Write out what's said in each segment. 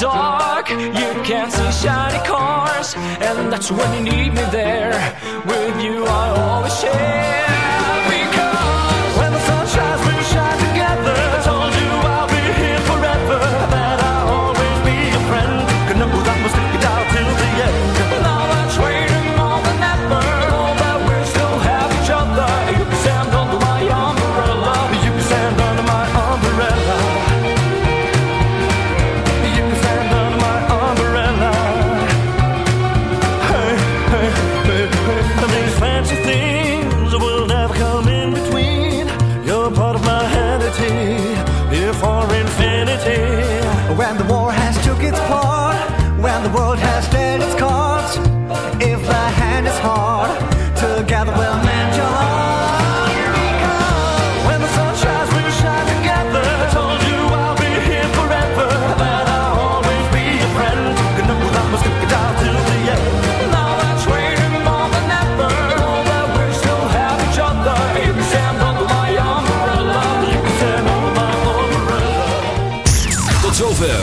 dark. You can't see shiny cars, and that's when you need me there. With you, I always share.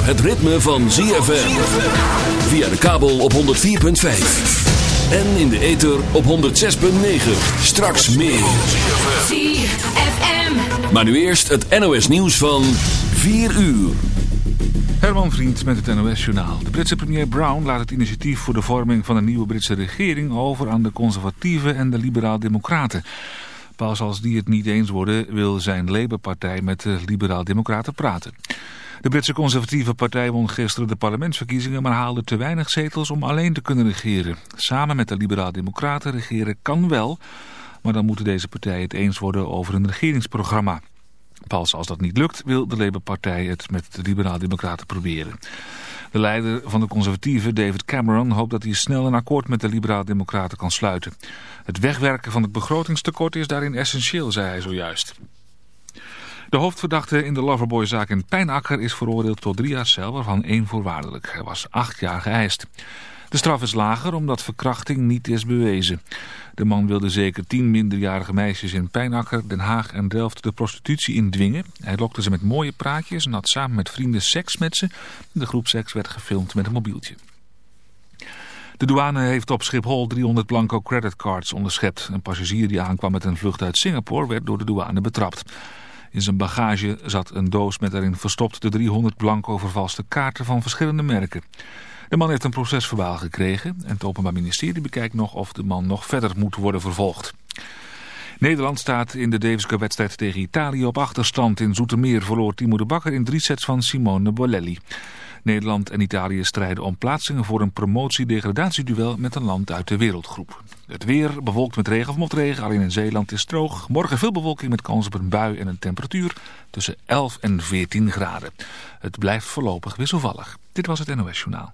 Het ritme van ZFM. Via de kabel op 104.5. En in de ether op 106.9. Straks meer. ZFM. Maar nu eerst het NOS nieuws van 4 uur. Herman Vriend met het NOS-journaal. De Britse premier Brown laat het initiatief voor de vorming van een nieuwe Britse regering over aan de conservatieven en de liberaal-democraten. Pas als die het niet eens worden wil zijn Labour-partij met de liberaal-democraten praten. De Britse conservatieve partij won gisteren de parlementsverkiezingen, maar haalde te weinig zetels om alleen te kunnen regeren. Samen met de liberaal-democraten regeren kan wel, maar dan moeten deze partijen het eens worden over een regeringsprogramma. Pas als dat niet lukt wil de Labour-partij het met de liberaal-democraten proberen. De leider van de conservatieven, David Cameron, hoopt dat hij snel een akkoord met de liberaal-democraten kan sluiten. Het wegwerken van het begrotingstekort is daarin essentieel, zei hij zojuist. De hoofdverdachte in de Loverboy-zaak in Pijnakker is veroordeeld tot drie jaar cel, waarvan één voorwaardelijk. Hij was acht jaar geëist. De straf is lager omdat verkrachting niet is bewezen. De man wilde zeker tien minderjarige meisjes in Pijnakker, Den Haag en Delft de prostitutie indwingen. Hij lokte ze met mooie praatjes en had samen met vrienden seks met ze. De groep seks werd gefilmd met een mobieltje. De douane heeft op Schiphol 300 blanco creditcards onderschept. Een passagier die aankwam met een vlucht uit Singapore werd door de douane betrapt. In zijn bagage zat een doos met daarin verstopt de 300 blanco vervalste kaarten van verschillende merken. De man heeft een procesverbaal gekregen en het Openbaar Ministerie bekijkt nog of de man nog verder moet worden vervolgd. Nederland staat in de Davis Cup wedstrijd tegen Italië op achterstand. In Zoetermeer verloor Timo de Bakker in drie sets van Simone Bolelli. Nederland en Italië strijden om plaatsingen voor een promotie-degradatieduel met een land uit de wereldgroep. Het weer bewolkt met regen of motregen, alleen in Zeeland is het droog. Morgen veel bewolking met kans op een bui en een temperatuur tussen 11 en 14 graden. Het blijft voorlopig wisselvallig. Dit was het NOS Journaal.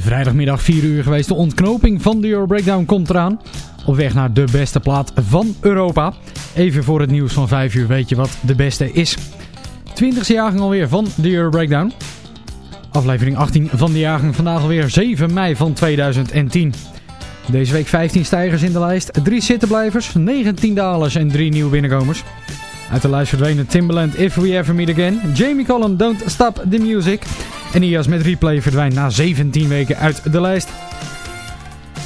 Vrijdagmiddag 4 uur geweest. De ontknoping van de Euro Breakdown komt eraan. Op weg naar de beste plaat van Europa. Even voor het nieuws van 5 uur weet je wat de beste is. 20e jaargang alweer van de Euro Breakdown. Aflevering 18 van de jaargang vandaag alweer 7 mei van 2010. Deze week 15 stijgers in de lijst, 3 zittenblijvers, 19 dalers en 3 nieuwe binnenkomers. Uit de lijst verdwenen Timbaland If We Ever Meet Again, Jamie Collum Don't Stop The Music en IAS met Replay verdwijnt na 17 weken uit de lijst.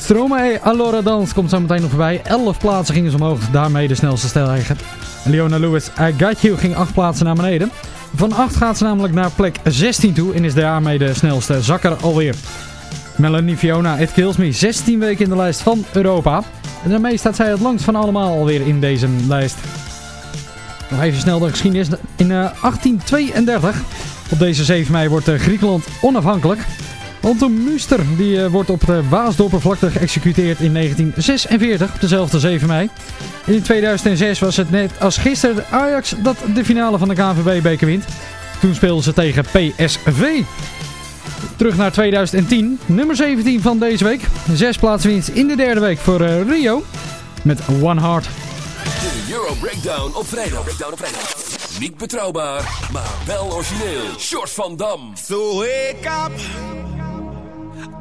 Stromae Allora Dans komt zo meteen nog voorbij. 11 plaatsen gingen ze omhoog, daarmee de snelste stijger. Leona Lewis, I Got You ging 8 plaatsen naar beneden. Van 8 gaat ze namelijk naar plek 16 toe en is daarmee de snelste zakker alweer. Melanie Fiona, It Kills Me, 16 weken in de lijst van Europa. En daarmee staat zij het langst van allemaal alweer in deze lijst. Nog even snel de geschiedenis. In eh, 1832, op deze 7 mei wordt eh, Griekenland onafhankelijk. Anton Muster die, eh, wordt op de Waasdoppervlakte geëxecuteerd in 1946, op dezelfde 7 mei. In 2006 was het net als gisteren Ajax dat de finale van de KNVB-beker wint. Toen speelden ze tegen PSV. Terug naar 2010, nummer 17 van deze week. Zes plaatswinst in de derde week voor eh, Rio met One Heart. De Euro Breakdown op vrijdag. Breakdown op vrijdag. Niet betrouwbaar, maar wel origineel. George van Dam. So wake up,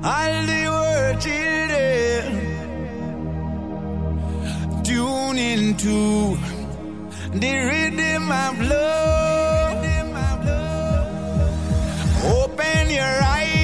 all the world children. Tune into the rhythm of love. Open your eyes.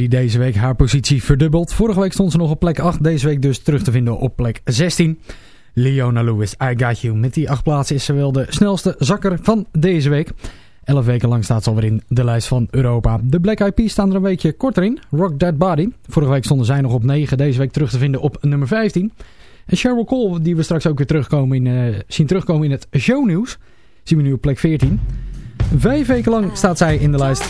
Die deze week haar positie verdubbelt. Vorige week stond ze nog op plek 8. Deze week dus terug te vinden op plek 16. Leona Lewis, I Got You. Met die acht plaatsen is ze wel de snelste zakker van deze week. Elf weken lang staat ze alweer in de lijst van Europa. De Black Eyed Peas staan er een weekje korter in. Rock That Body. Vorige week stonden zij nog op 9. Deze week terug te vinden op nummer 15. En Sheryl Cole, die we straks ook weer terugkomen in, eh, zien terugkomen in het shownieuws. Zien we nu op plek 14. Vijf weken lang staat zij in de lijst.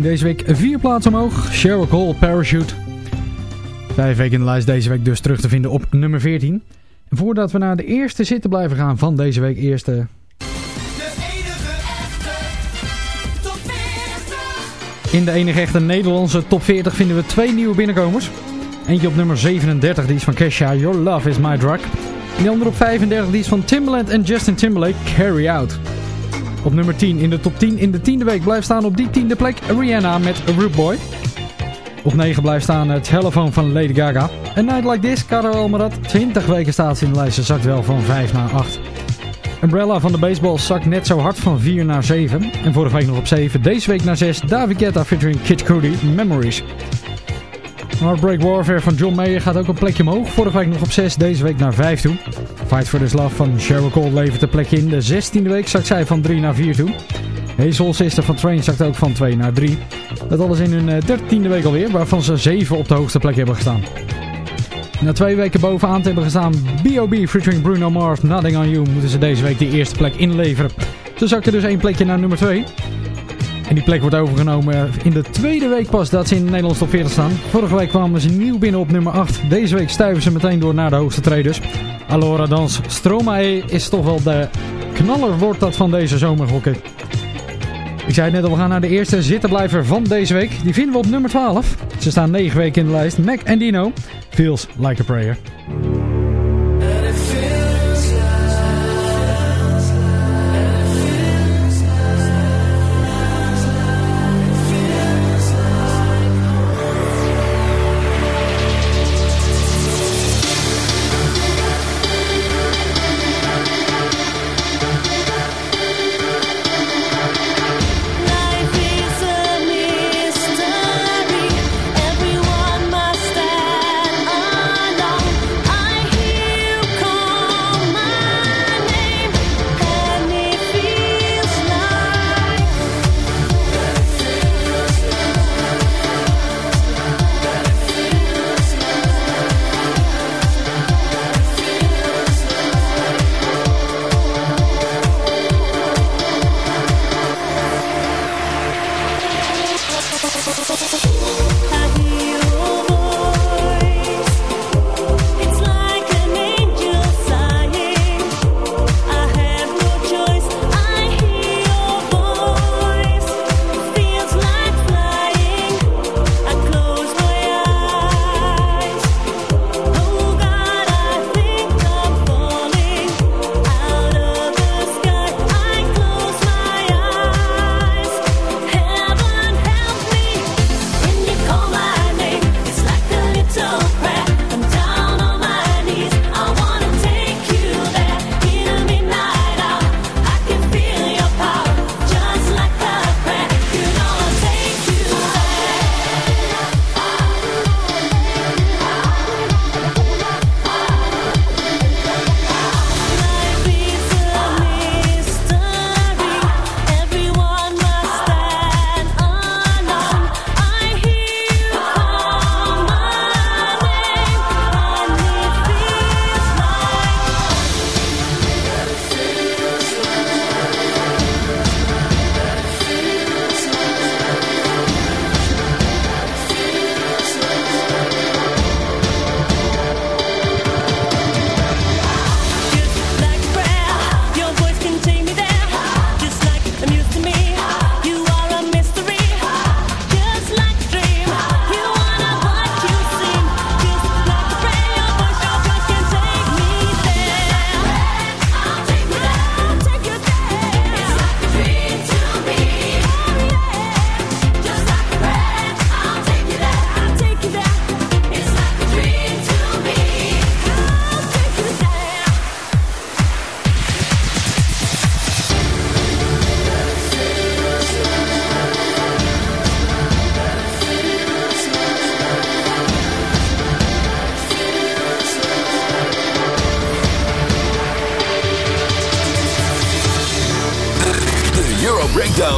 18, deze week vier plaatsen omhoog. Sheryl Cole, Parachute. Vijf weken in de lijst, deze week dus terug te vinden op nummer 14. En voordat we naar de eerste zitten blijven gaan van deze week, eerste... De enige echte top 40. In de enige echte Nederlandse top 40 vinden we twee nieuwe binnenkomers. Eentje op nummer 37, die is van Kesha, Your Love Is My Drug. En die andere op 35, die is van Timbaland en Justin Timberlake, Carry Out. Op nummer 10 in de top 10 in de tiende week blijft staan op die tiende plek Rihanna met Root Boy. Op 9 blijft staan het telefoon van Lady Gaga. A Night Like This, Caro Almarat. 20 weken staat ze in de lijst, ze zakt wel van 5 naar 8. Umbrella van de Baseball zakt net zo hard van 4 naar 7. En vorige week nog op 7, deze week naar 6. David Guetta featuring Kid Cudi, Memories. Heartbreak Warfare van John Mayer gaat ook een plekje omhoog. Vorige week nog op 6, deze week naar 5 toe. Fight for This Love van Cheryl Cole levert een plekje in. De 16e week zakt zij van 3 naar 4 toe. Soul Sister van Train zakt ook van 2 naar 3. Dat alles in hun eh, 13e week alweer, waarvan ze 7 op de hoogste plek hebben gestaan. Na twee weken bovenaan te hebben gestaan, B.O.B. featuring Bruno Mars, Nothing On You, moeten ze deze week de eerste plek inleveren. Ze zakten dus één plekje naar nummer 2. En die plek wordt overgenomen in de tweede week pas dat ze in de Nederlandse top 40 staan. Vorige week kwamen ze nieuw binnen op nummer 8. Deze week stuiven ze meteen door naar de hoogste traders. Allora Dans Stromae is toch wel de knaller wordt dat van deze zomer, gok ik. Ik zei het net al, we gaan naar de eerste zittenblijver van deze week. Die vinden we op nummer 12. Ze staan 9 weken in de lijst. Mac en Dino. Feels like a prayer.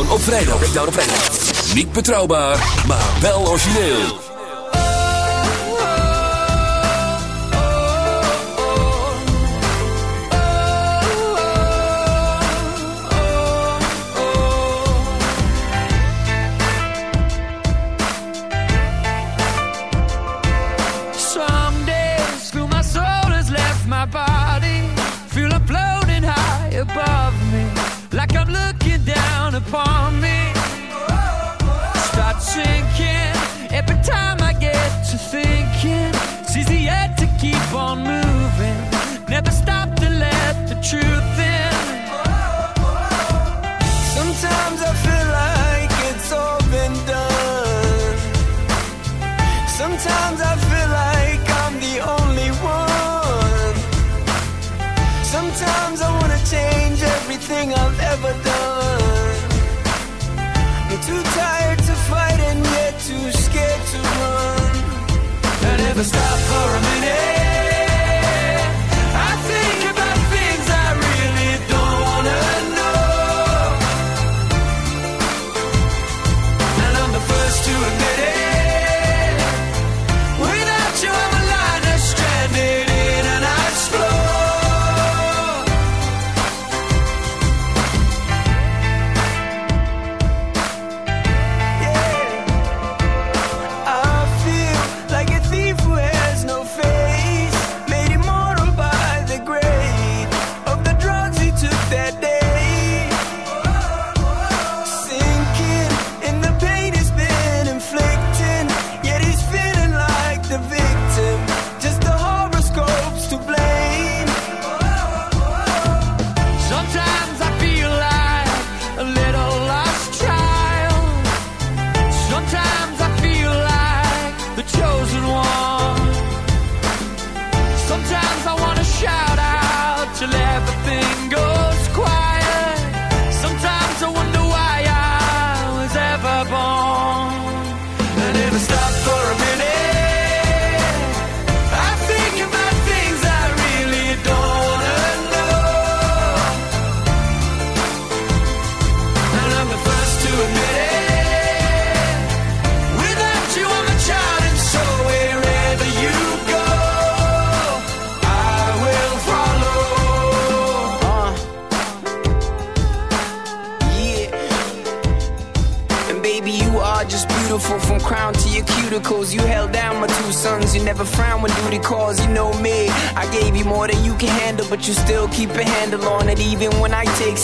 Op vrijdag. Op vrijdag. Niet betrouwbaar, maar wel origineel.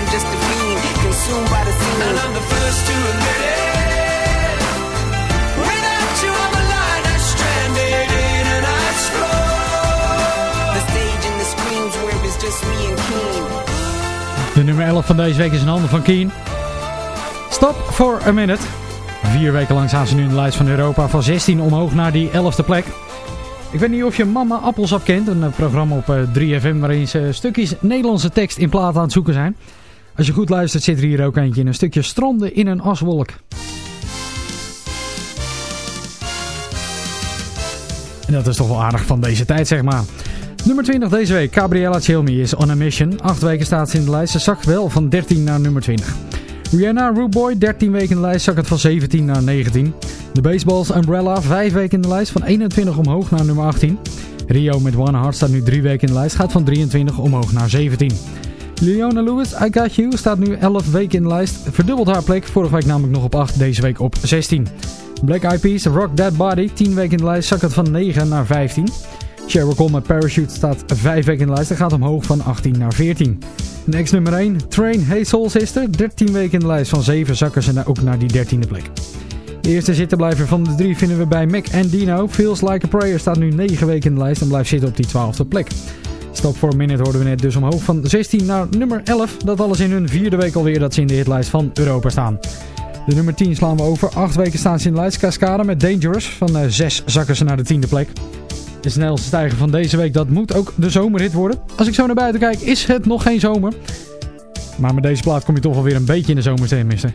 I'm just a fiend, consumed by the scene. And I'm the first to admit it. Without you on the line, I'm stranded in an ice floor. The stage and the screams where it's just me and Keen. De nummer 11 van deze week is in handen van Keen. Stop for a minute. Vier weken lang staan ze nu in de lijst van Europa. Van 16 omhoog naar die 11e plek. Ik weet niet of je Mama Appelsap kent. Een eh, programma op eh, 3FM waarin ze stukjes Nederlandse tekst in plaat aan het zoeken zijn. Als je goed luistert zit er hier ook eentje in. Een stukje stranden in een aswolk. En dat is toch wel aardig van deze tijd zeg maar. Nummer 20 deze week. Gabriella Chilmi is on a mission. Acht weken staat ze in de lijst. Ze zakt wel van 13 naar nummer 20. Rihanna Rude Boy, 13 weken in de lijst, zakt het van 17 naar 19. De Baseballs Umbrella, 5 weken in de lijst, van 21 omhoog naar nummer 18. Rio met One Heart staat nu 3 weken in de lijst, gaat van 23 omhoog naar 17. Leona Lewis, I Got You, staat nu 11 weken in de lijst, verdubbelt haar plek, vorige week namelijk nog op 8, deze week op 16. Black Eyed Peas, Rock That Body, 10 weken in de lijst, zakt het van 9 naar 15. Sheryl Cole met Parachute staat 5 weken in de lijst en gaat omhoog van 18 naar 14. Next nummer 1, Train Hey Soul Sister, 13 weken in de lijst van 7 zakken ze ook naar die 13e plek. De eerste zittenblijver van de drie vinden we bij Mac en Dino. Feels Like a Prayer staat nu 9 weken in de lijst en blijft zitten op die 12e plek. Stop a Minute hoorden we net dus omhoog van 16 naar nummer 11. Dat alles in hun vierde week alweer dat ze in de hitlijst van Europa staan. De nummer 10 slaan we over. 8 weken staan ze in de lijst. Cascade met Dangerous. Van 6 zakken ze naar de 10e plek. De snelste stijger van deze week, dat moet ook de zomerhit worden. Als ik zo naar buiten kijk, is het nog geen zomer. Maar met deze plaat kom je toch wel weer een beetje in de zomerstemming, mister.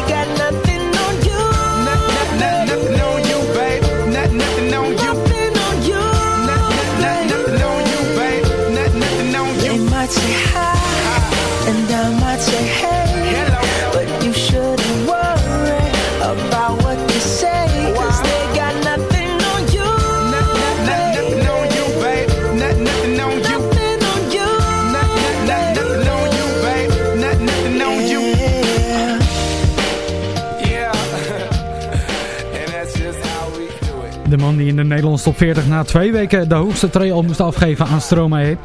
De man die in de Nederlandse top 40 na twee weken de hoogste tree al moest afgeven aan Stromae.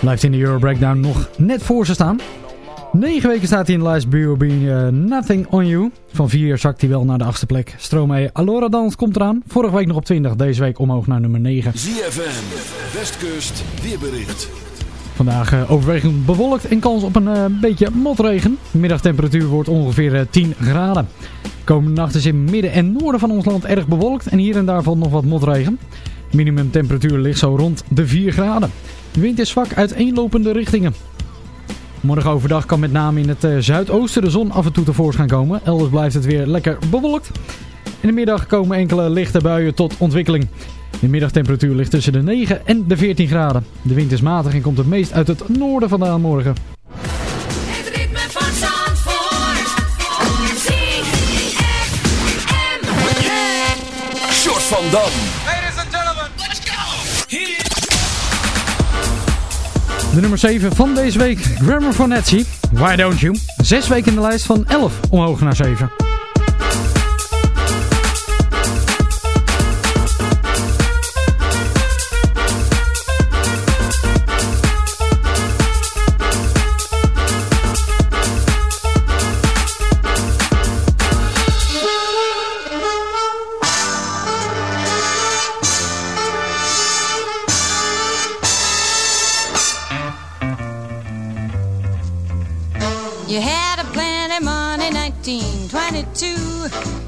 Blijft in de Euro Breakdown nog net voor ze staan. Negen weken staat hij in de lijst B.O.B. eh, Nothing On You. Van vier zakt hij wel naar de achtste plek. Stromae Alora Dans komt eraan. Vorige week nog op 20, deze week omhoog naar nummer 9. ZFM, Westkust, weerbericht. Vandaag eh, overwegend bewolkt en kans op een eh, beetje motregen. Middagtemperatuur wordt ongeveer eh, 10 graden. Komende nacht is in midden en noorden van ons land erg bewolkt en hier en daar valt nog wat motregen. Minimumtemperatuur ligt zo rond de 4 graden. De wind is zwak uiteenlopende richtingen. Morgen overdag kan met name in het zuidoosten de zon af en toe tevoorschijn komen. Elders blijft het weer lekker bewolkt. In de middag komen enkele lichte buien tot ontwikkeling. De middagtemperatuur ligt tussen de 9 en de 14 graden. De wind is matig en komt het meest uit het noorden vandaan morgen. Van Zandvoort. De nummer 7 van deze week. Grammar for Etsy. Why don't you? Zes weken in de lijst van 11 omhoog naar 7.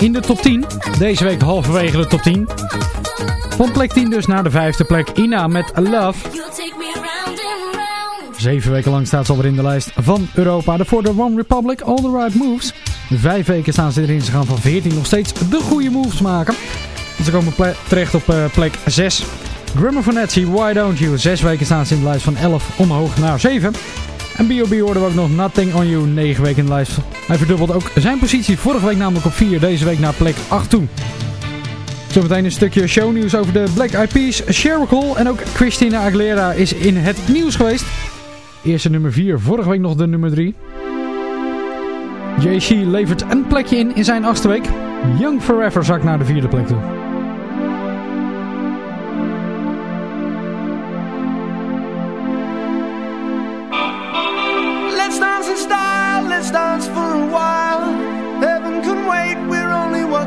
In de top 10. Deze week halverwege de top 10. Van plek 10 dus naar de vijfde plek. Ina met Love. Zeven weken lang staat ze alweer in de lijst van Europa. De voor de One Republic, All the Right Moves. Vijf weken staan ze erin. Ze gaan van 14 nog steeds de goede moves maken. En ze komen terecht op eh, plek 6. Grammar Vanetsi, Why Don't You? Zes weken staan ze in de lijst van 11 omhoog naar 7. En B.O.B. hoorden we ook nog Nothing On You, 9 weken in de lijst. Hij verdubbelt ook zijn positie vorige week namelijk op 4, deze week naar plek 8 toe. Zometeen een stukje shownieuws over de Black Eyed Peas, Cheryl Cole en ook Christina Aguilera is in het nieuws geweest. Eerste nummer 4, vorige week nog de nummer 3. JC levert een plekje in in zijn achtste week. Young Forever zakt naar de vierde plek toe.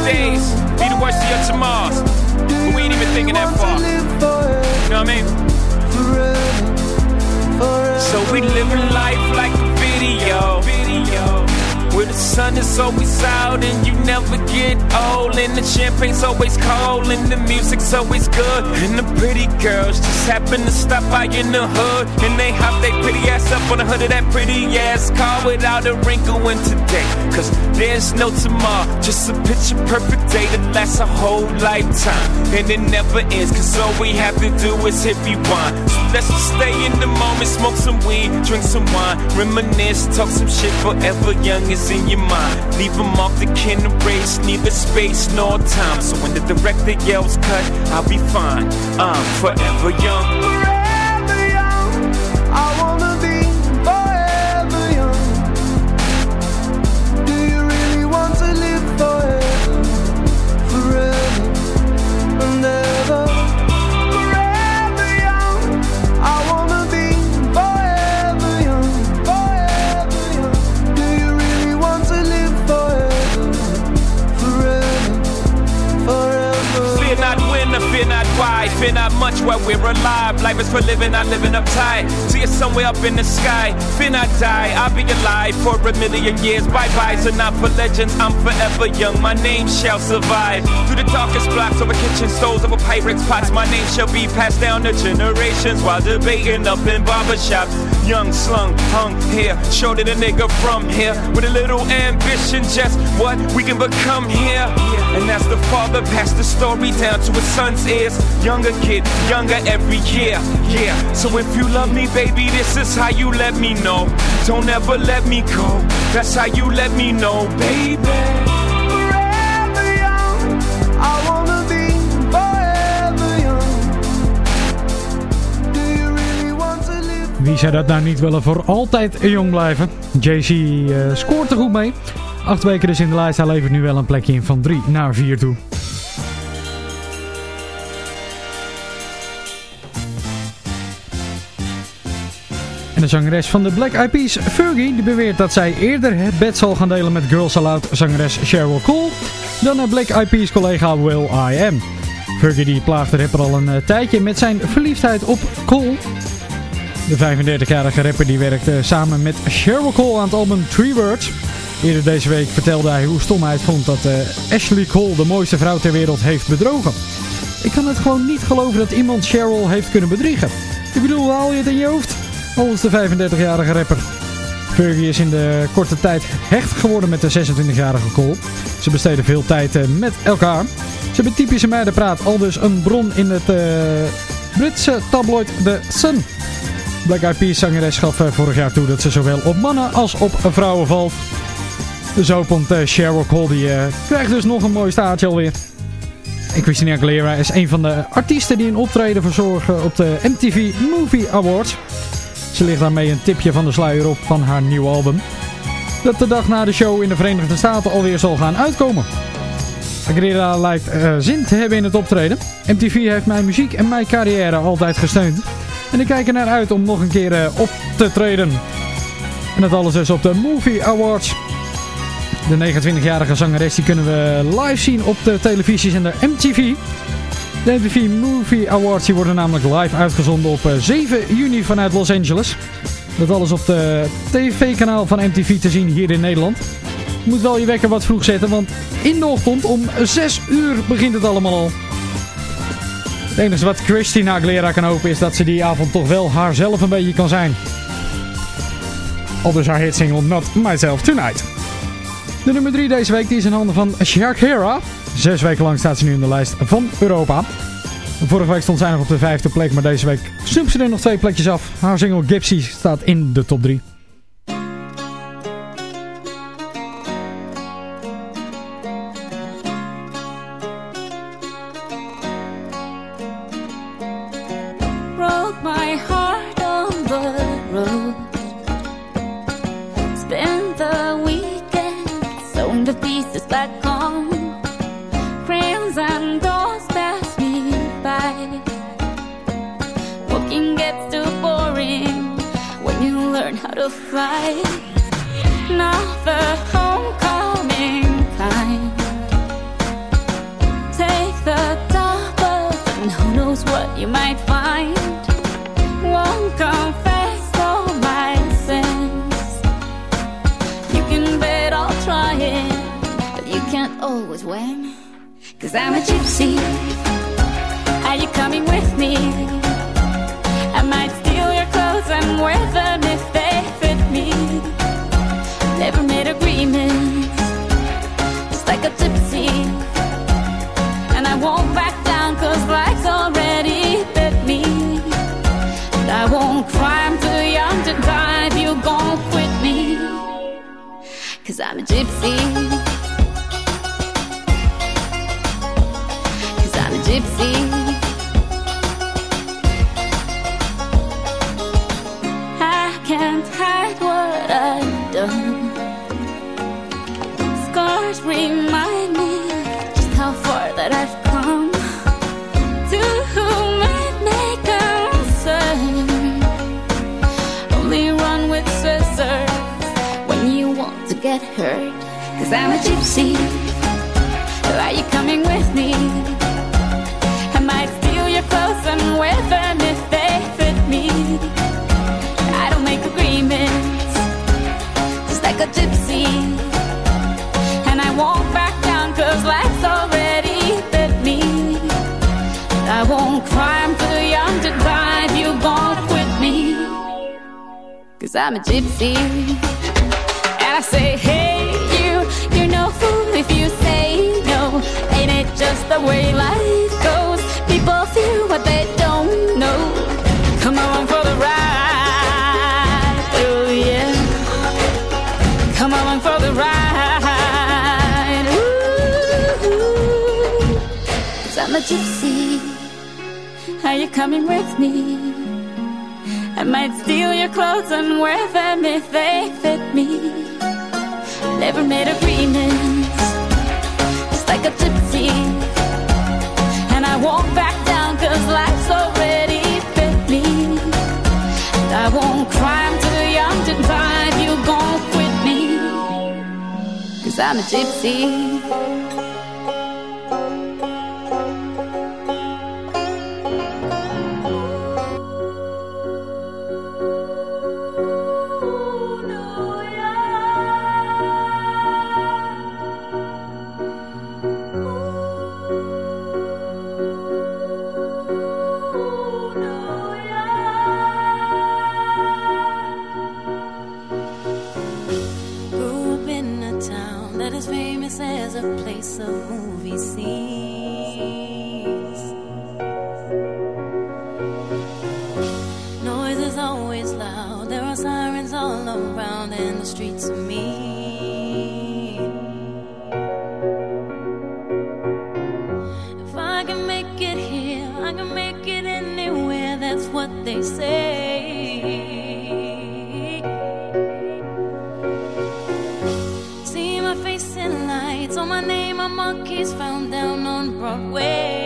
Todays be the worst of your tomorrows. But we ain't even thinking that far. You know what I mean? So we living life like a video. Where the sun is always out and you never get old. And the champagne's always cold and the music's always good. And the pretty girls just happen to stop by in the hood. And they hop their pretty ass up on the hood of that pretty ass car without a wrinkle in today. Cause there's no tomorrow, just a picture perfect day that lasts a whole lifetime. And it never ends, cause all we have to do is hit rewind. So let's just stay in the moment, smoke some weed, drink some wine, reminisce, talk some shit forever young is in your mind. Leave them off the kin race, neither space nor time. So when the director yells cut, I'll be fine. I'm forever young. Alive for a million years. Bye byes are not for legends. I'm forever young. My name shall survive. Through the darkest blocks over kitchen stoves, over pirates' pots. My name shall be passed down to generations while debating up in barbershops. Young, slung, hung here. Shorter the nigga from here. With a little ambition, just what we can become here. And as the father passed the story down to his son's ears. Younger kid, younger every year. Yeah. So if you love me, baby, this is how you let me know. Don't ever let me go. That's how you let me know, baby. I wanna? Wie zou dat nou niet willen voor altijd jong blijven? JC eh, scoort er goed mee. Acht weken dus in de lijst. Hij levert nu wel een plekje in van 3 naar 4 toe. De zangeres van de Black Eyed Peas, Fergie, die beweert dat zij eerder het bed zal gaan delen met Girls Aloud zangeres Cheryl Cole dan haar Black Eyed Peas collega Will I Am. Fergie die plaagt de rapper al een eh, tijdje met zijn verliefdheid op Cole. De 35-jarige rapper die werkte samen met Cheryl Cole aan het album Three Words. Eerder deze week vertelde hij hoe stom hij het vond dat eh, Ashley Cole de mooiste vrouw ter wereld heeft bedrogen. Ik kan het gewoon niet geloven dat iemand Cheryl heeft kunnen bedriegen. Ik bedoel, haal je het in je hoofd? Volgens de 35-jarige rapper. Fergie is in de korte tijd hecht geworden met de 26-jarige Cole. Ze besteden veel tijd eh, met elkaar. Ze hebben typische meidenpraat, al dus een bron in het eh, Britse tabloid The Sun. Black Eyed Peas zangeres gaf eh, vorig jaar toe dat ze zowel op mannen als op vrouwen valt. De zoopont uh, Cheryl Cole die, krijgt dus nog een mooi staartje alweer. En Christina Aguilera is een van de artiesten die een optreden verzorgen op de MTV Movie Awards. Ze ligt daarmee een tipje van de sluier op van haar nieuwe album. Dat de dag na de show in de Verenigde Staten alweer zal gaan uitkomen. Aguilera lijkt eh, zin te hebben in het optreden. MTV heeft mijn muziek en mijn carrière altijd gesteund. En ik kijk er naar uit om nog een keer eh, op te treden. En dat alles dus op de Movie Awards. De 29-jarige zangeres die kunnen we live zien op de televisiezender MTV. De MTV Movie Awards die worden namelijk live uitgezonden op eh, 7 juni vanuit Los Angeles. Dat alles op de tv-kanaal van MTV te zien hier in Nederland. Je moet wel je wekker wat vroeg zetten, want in de ochtend om 6 uur begint het allemaal al. Het enige wat Christina Aguilera kan hopen is dat ze die avond toch wel haarzelf een beetje kan zijn. Al dus haar hitsingle Not Myself Tonight. De nummer 3 deze week die is in handen van Shakira. Zes weken lang staat ze nu in de lijst van Europa. Vorige week stond zij nog op de vijfde plek, maar deze week snoept ze er nog twee plekjes af. Haar single Gypsy staat in de top 3. I won't cry, young to die you gon' quit me. Cause I'm a gypsy. And I say, hey, you, you're no fool if you say no. Ain't it just the way life goes? People feel what they don't know. Come along for the ride, oh yeah. Come along for the ride, ooh. I'm a gypsy. Are you coming with me? I might steal your clothes and wear them if they fit me. Never made agreements, just like a gypsy. And I won't back down cause life's already fit me. And I won't cry, I'm too young to die if you gon' quit me. Cause I'm a gypsy. Monkeys found down on Broadway.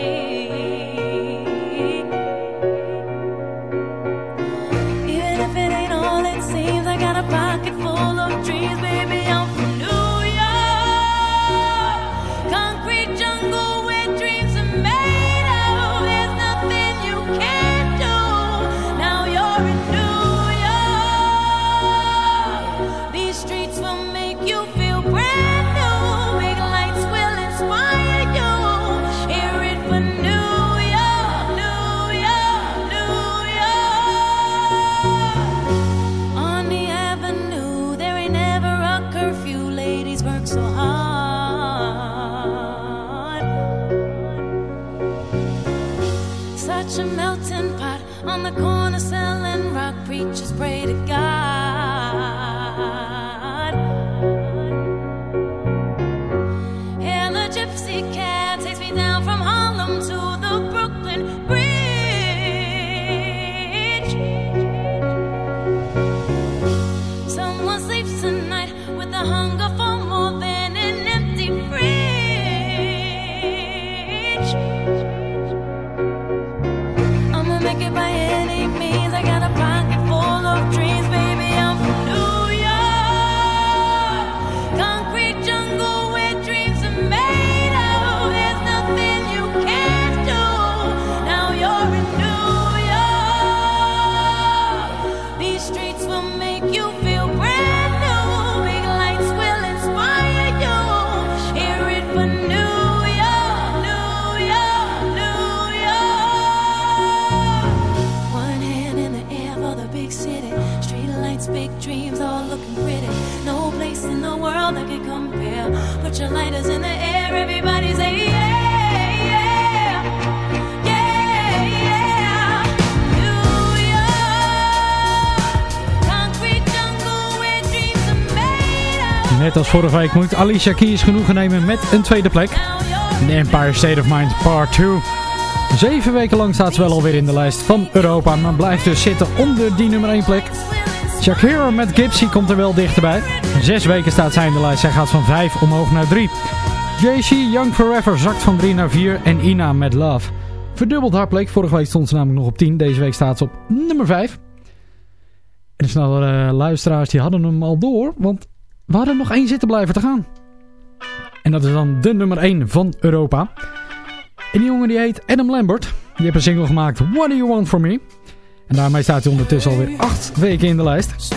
Net als vorige week moet Alicia Keys genoegen nemen met een tweede plek. In Empire State of Mind Part 2. Zeven weken lang staat ze wel alweer in de lijst van Europa, maar blijft dus zitten onder die nummer 1 plek. Shakira met Gypsy komt er wel dichterbij. Zes weken staat zij in de lijst. Zij gaat van 5 omhoog naar 3. JC Young Forever zakt van 3 naar 4. En Ina met Love. Verdubbeld haar plek. Vorige week stond ze namelijk nog op 10. Deze week staat ze op nummer 5. En de snelle eh, luisteraars die hadden hem al door. Want we hadden nog één zitten blijven te gaan. En dat is dan de nummer 1 van Europa. En die jongen die heet Adam Lambert. Die heeft een single gemaakt What Do You Want From Me. En daarmee staat hij ondertussen alweer 8 weken in de lijst.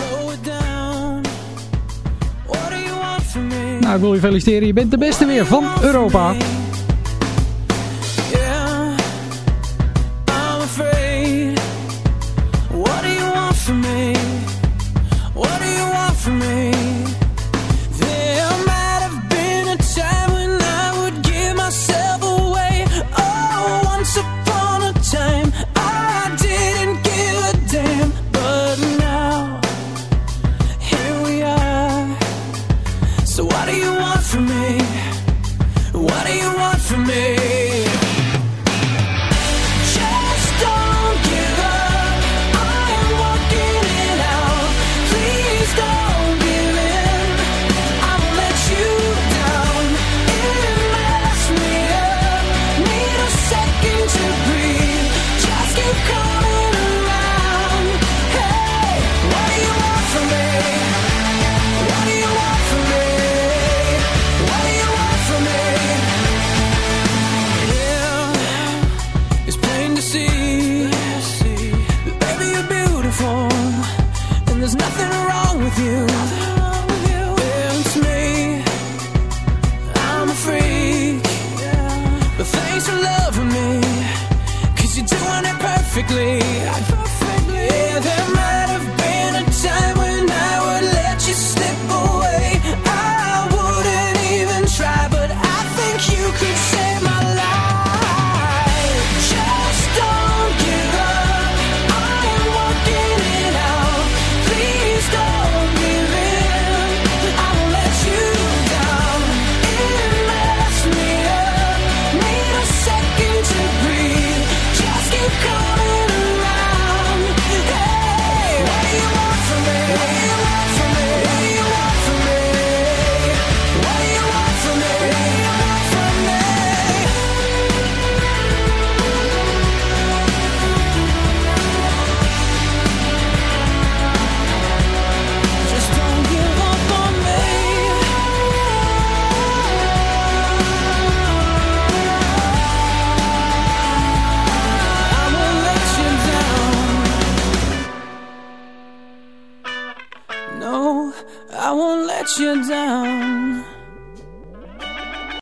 Nou, ik wil je feliciteren. Je bent de beste weer van Europa.